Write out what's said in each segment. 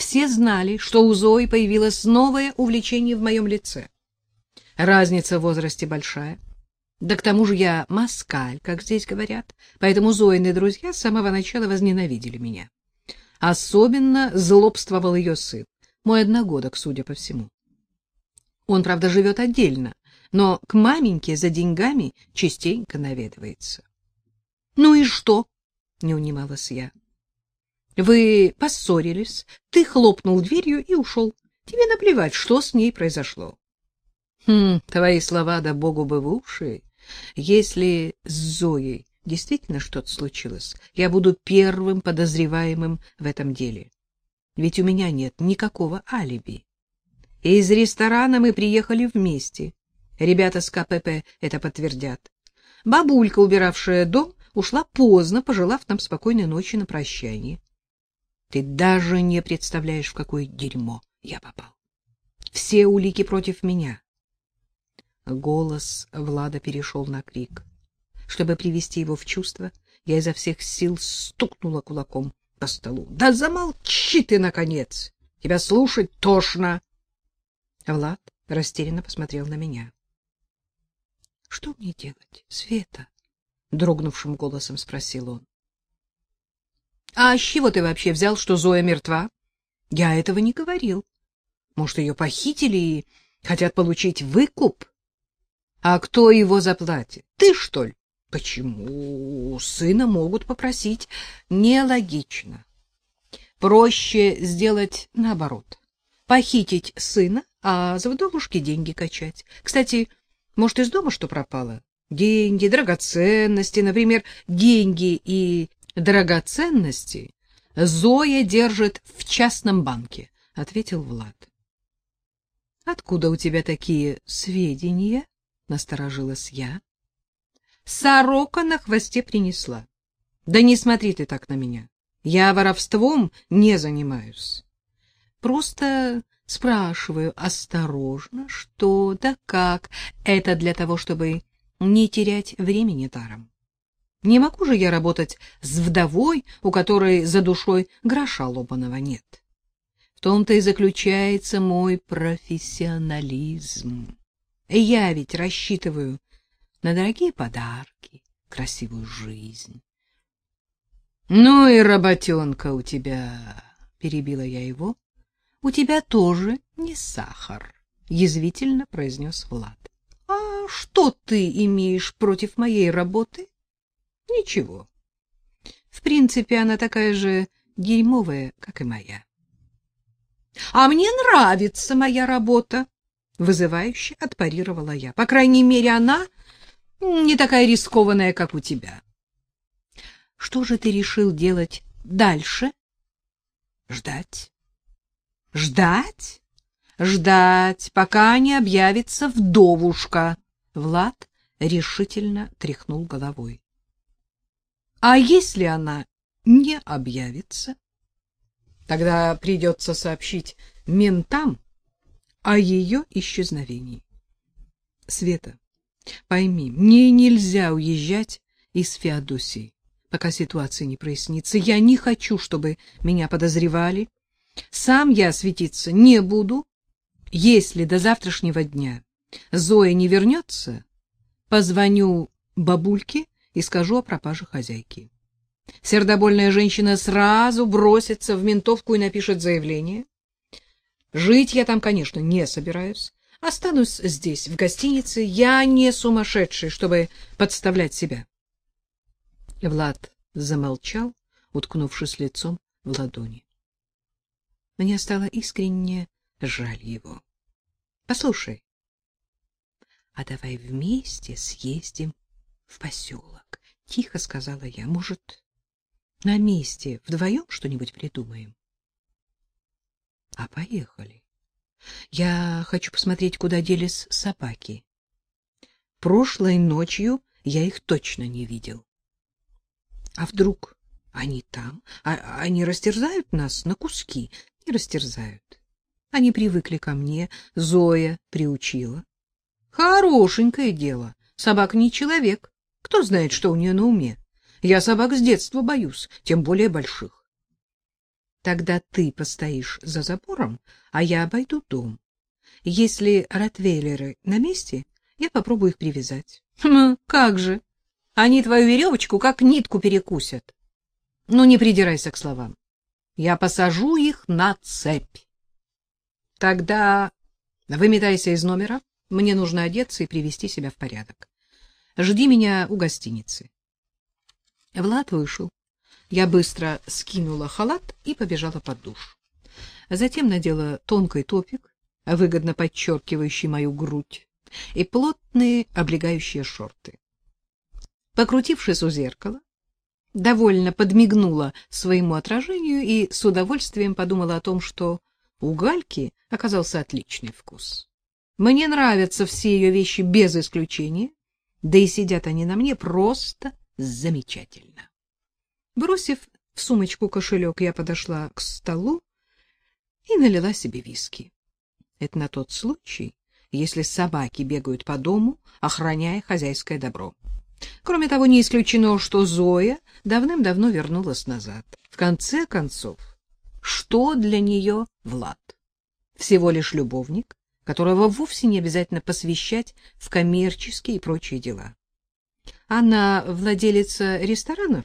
все знали, что у Зои появилось новое увлечение в моем лице. Разница в возрасте большая. Да к тому же я москаль, как здесь говорят, поэтому Зоины друзья с самого начала возненавидели меня. Особенно злобствовал ее сын, мой одногодок, судя по всему. Он, правда, живет отдельно, но к маменьке за деньгами частенько наведывается. — Ну и что? — не унималась я. — Вы поссорились, ты хлопнул дверью и ушел. Тебе наплевать, что с ней произошло. — Хм, твои слова, да богу бы в уши. Если с Зоей действительно что-то случилось, я буду первым подозреваемым в этом деле. Ведь у меня нет никакого алиби. Из ресторана мы приехали вместе. Ребята с КПП это подтвердят. Бабулька, убиравшая дом, ушла поздно, пожелав нам спокойной ночи на прощание. Ты даже не представляешь, в какое дерьмо я попал. Все улики против меня. Голос Влада перешел на крик. Чтобы привести его в чувство, я изо всех сил стукнула кулаком по столу. — Да замолчи ты, наконец! Тебя слушать тошно! Влад растерянно посмотрел на меня. — Что мне делать, Света? — дрогнувшим голосом спросил он. — А с чего ты вообще взял, что Зоя мертва? — Я этого не говорил. Может, ее похитили и хотят получить выкуп? А кто его заплатит? Ты, что ли? Почему? Сына могут попросить. Нелогично. Проще сделать наоборот. Похитить сына, а за вдовушки деньги качать. Кстати, может, из дома что пропало? Деньги, драгоценности, например, деньги и драгоценности Зоя держит в частном банке, ответил Влад. Откуда у тебя такие сведения? насторожилась я. Сорока на хвосте принесла. Да не смотри ты так на меня. Я воровством не занимаюсь. Просто спрашиваю осторожно, что да как. Это для того, чтобы не терять времени даром. Не могу же я работать с вдовой, у которой за душой гроша лобаного нет. В том-то и заключается мой профессионализм. Я ведь рассчитываю на дорогие подарки, красивую жизнь. — Ну и работенка у тебя, — перебила я его. — У тебя тоже не сахар, — язвительно произнес Влад. — А что ты имеешь против моей работы? — Ничего. В принципе, она такая же дерьмовая, как и моя. — А мне нравится моя работа, вызывающе отпарировала я. По крайней мере, она не такая рискованная, как у тебя. Что же ты решил делать дальше? Ждать. Ждать? Ждать, пока не объявится вдовушка. Влад решительно тряхнул головой. А если она не объявится? Тогда придется сообщить ментам, о ее исчезновении. Света, пойми, мне нельзя уезжать из Феодосии, пока ситуация не прояснится. Я не хочу, чтобы меня подозревали. Сам я светиться не буду. Если до завтрашнего дня Зоя не вернется, позвоню бабульке и скажу о пропаже хозяйки. Сердобольная женщина сразу бросится в ментовку и напишет заявление. Жить я там, конечно, не собираюсь. Останусь здесь, в гостинице. Я не сумасшедший, чтобы подставлять себя. Влад замолчал, уткнувшись лицом в ладони. Мне стало искренне жаль его. Послушай, а давай вместе съездим в поселок, — тихо сказала я. Может, на месте вдвоем что-нибудь придумаем? А поехали. Я хочу посмотреть, куда делись собаки. Прошлой ночью я их точно не видел. А вдруг они там? А они растерзают нас на куски? Не растерзают. Они привыкли ко мне, Зоя приучила. Хорошенькое дело. Собак не человек. Кто знает, что у нее на уме? Я собак с детства боюсь, тем более больших. Тогда ты постоишь за забором, а я обойду дом. Если ротвейлеры на месте, я попробую их привязать. Хм, как же? Они твою веревочку как нитку перекусят. Ну, не придирайся к словам. Я посажу их на цепь. Тогда выметайся из номера. Мне нужно одеться и привести себя в порядок. Жди меня у гостиницы. Влад вышел. Я быстро скинула халат и побежала под душ. Затем надела тонкий топик, выгодно подчеркивающий мою грудь, и плотные облегающие шорты. Покрутившись у зеркала, довольно подмигнула своему отражению и с удовольствием подумала о том, что у Гальки оказался отличный вкус. Мне нравятся все ее вещи без исключения, да и сидят они на мне просто замечательно. Бросив в сумочку кошелек, я подошла к столу и налила себе виски. Это на тот случай, если собаки бегают по дому, охраняя хозяйское добро. Кроме того, не исключено, что Зоя давным-давно вернулась назад. В конце концов, что для нее Влад? Всего лишь любовник, которого вовсе не обязательно посвящать в коммерческие и прочие дела. Она владелица ресторанов?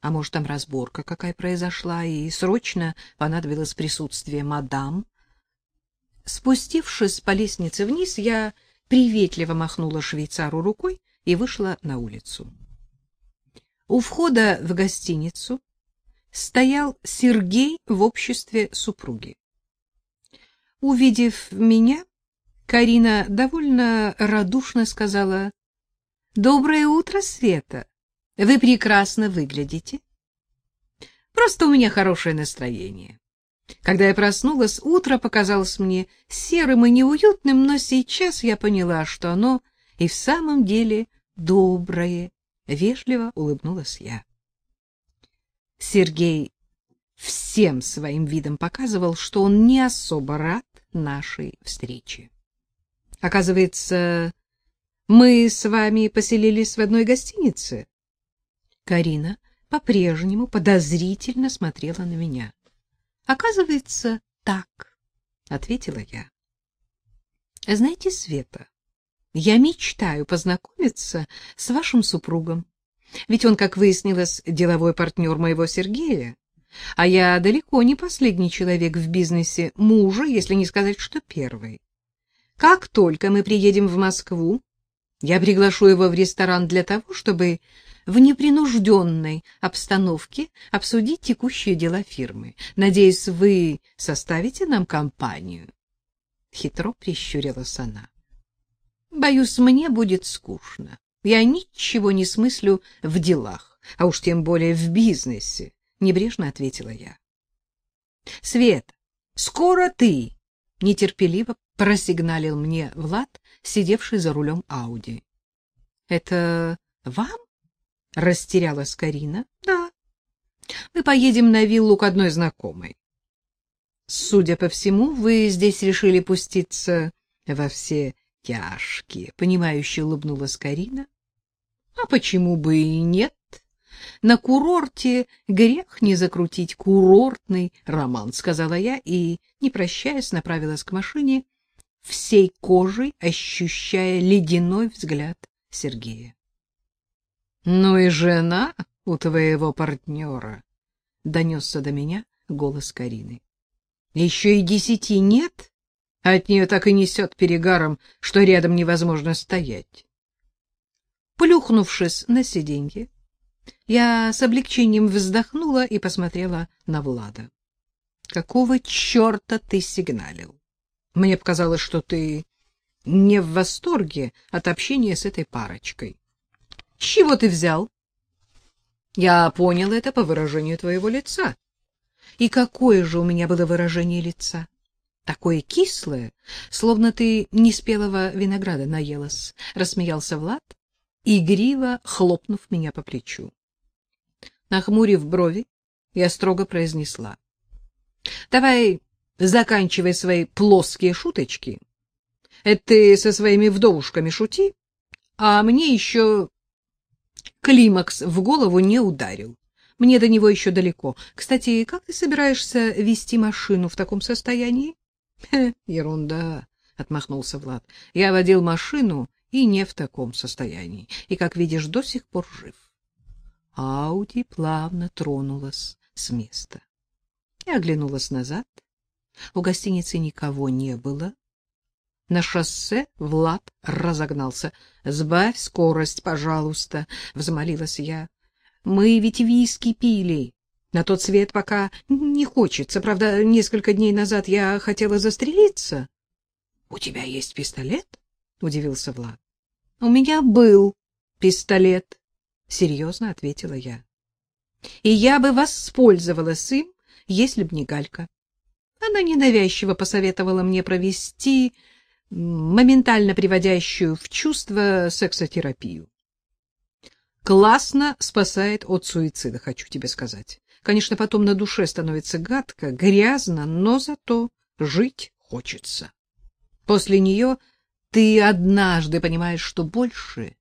А может, там разборка какая произошла, и срочно понадобилось присутствие мадам? Спустившись по лестнице вниз, я приветливо махнула швейцару рукой и вышла на улицу. У входа в гостиницу стоял Сергей в обществе супруги. Увидев меня, Карина довольно радушно сказала: "Доброе утро, Света. Вы прекрасно выглядите. Просто у меня хорошее настроение. Когда я проснулась, утро показалось мне серым и неуютным, но сейчас я поняла, что оно и в самом деле доброе, вежливо улыбнулась я. Сергей всем своим видом показывал, что он не особо рад нашей встрече. Оказывается, мы с вами поселились в одной гостинице. Карина по-прежнему подозрительно смотрела на меня. Оказывается, так, ответила я. Знаете, Света, я мечтаю познакомиться с вашим супругом. Ведь он, как выяснилось, деловой партнер моего Сергея. А я далеко не последний человек в бизнесе мужа, если не сказать, что первый. Как только мы приедем в Москву, я приглашу его в ресторан для того, чтобы в непринужденной обстановке обсудить текущие дела фирмы. Надеюсь, вы составите нам компанию. Хитро прищурилась она. Боюсь, мне будет скучно. Я ничего не смыслю в делах, а уж тем более в бизнесе, небрежно ответила я. Свет, скоро ты, нетерпеливо просигналил мне Влад, сидевший за рулем Ауди. Это вам? растерялась Карина. Да. Мы поедем на виллу к одной знакомой. Судя по всему, вы здесь решили пуститься во все тяжкие, понимающе улыбнулась Карина. А почему бы и нет? На курорте грех не закрутить курортный роман, сказала я и, не прощаясь, направилась к машине, всей кожей ощущая ледяной взгляд Сергея. Ну и жена у твоего партнера, — донесся до меня голос Карины. Еще и десяти нет? а от нее так и несет перегаром, что рядом невозможно стоять. Плюхнувшись на сиденье, я с облегчением вздохнула и посмотрела на Влада. Какого черта ты сигналил? Мне показалось, что ты не в восторге от общения с этой парочкой. Чего ты взял? Я понял это по выражению твоего лица. И какое же у меня было выражение лица? такое кислое, словно ты неспелого винограда наелась, рассмеялся Влад, игриво хлопнув меня по плечу. Нахмурив брови, я строго произнесла: "Давай заканчивай свои плоские шуточки. Это ты со своими вдовушками шути, а мне еще климакс в голову не ударил. Мне до него еще далеко. Кстати, как ты собираешься вести машину в таком состоянии? — Ерунда, — отмахнулся Влад. — Я водил машину и не в таком состоянии. И, как видишь, до сих пор жив. Ауди плавно тронулась с места. Я оглянулась назад. У гостиницы никого не было. На шоссе Влад разогнался. — Сбавь скорость, пожалуйста, — взмолилась я. — Мы ведь виски пили. На тот свет пока не хочется. Правда, несколько дней назад я хотела застрелиться. — У тебя есть пистолет? — удивился Влад. — У меня был пистолет, — серьезно ответила я. — И я бы воспользовалась им, если б не Галька. Она ненавязчиво посоветовала мне провести моментально приводящую в чувство сексотерапию. Классно спасает от суицида, хочу тебе сказать. Конечно, потом на душе становится гадко, грязно, но зато жить хочется. После нее ты однажды понимаешь, что больше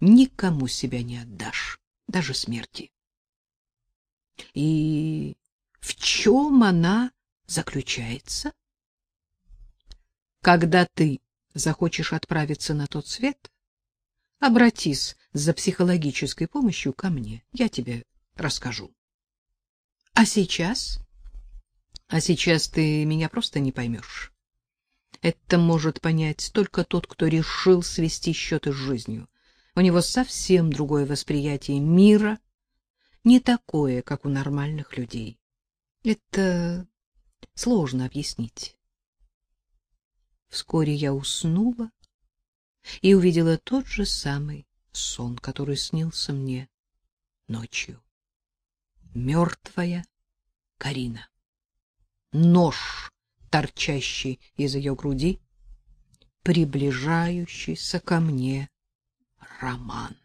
никому себя не отдашь, даже смерти. И в чем она заключается? Когда ты захочешь отправиться на тот свет, обратись за психологической помощью ко мне. Я тебе расскажу. А сейчас? А сейчас ты меня просто не поймешь. Это может понять только тот, кто решил свести счеты с жизнью. У него совсем другое восприятие мира, не такое, как у нормальных людей. Это сложно объяснить. Вскоре я уснула и увидела тот же самый сон, который снился мне ночью. Мертвая Карина. Нож, торчащий из ее груди, приближающийся ко мне роман.